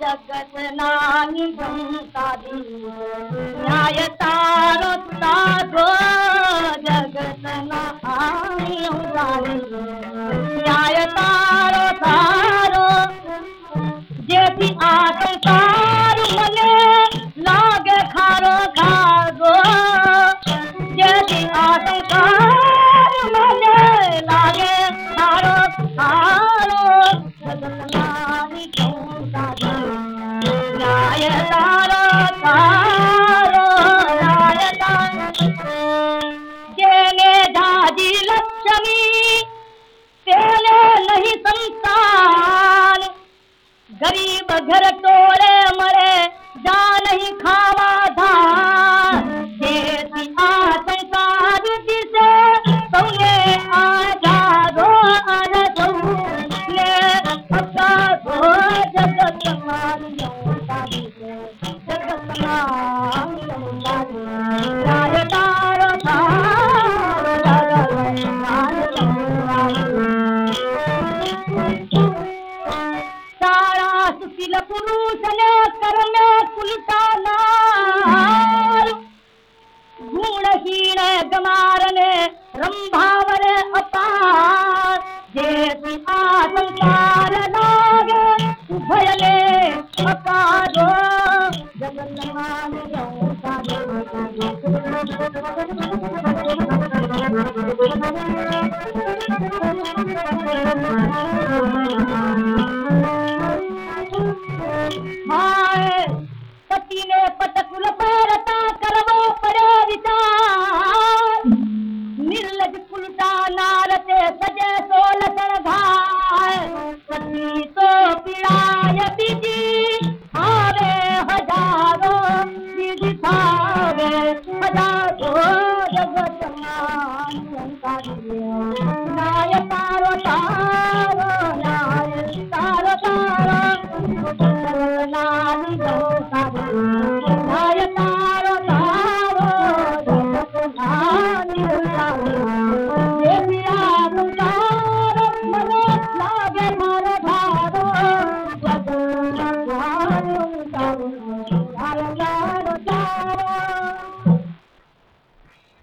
जगत नानी दी न्याय तारो तारो जगत नानी न्याय तारो तारो जैसी मने गरीब घर तोड़े मरे जा नहीं खावा गुणहीन गमार ने रंभावर अपार। जेति आसंकार लागे उभयले अकारो जगन्नाथ निर्लज कुलटा नारते सजे सोल घाय पति तो पिड़ाय बिज़ी हारे हजारो बिज़ी थावे हजारो जगत मान संकारी नाय तारो तारो, नाय तारो तारो। नानी तारो नाय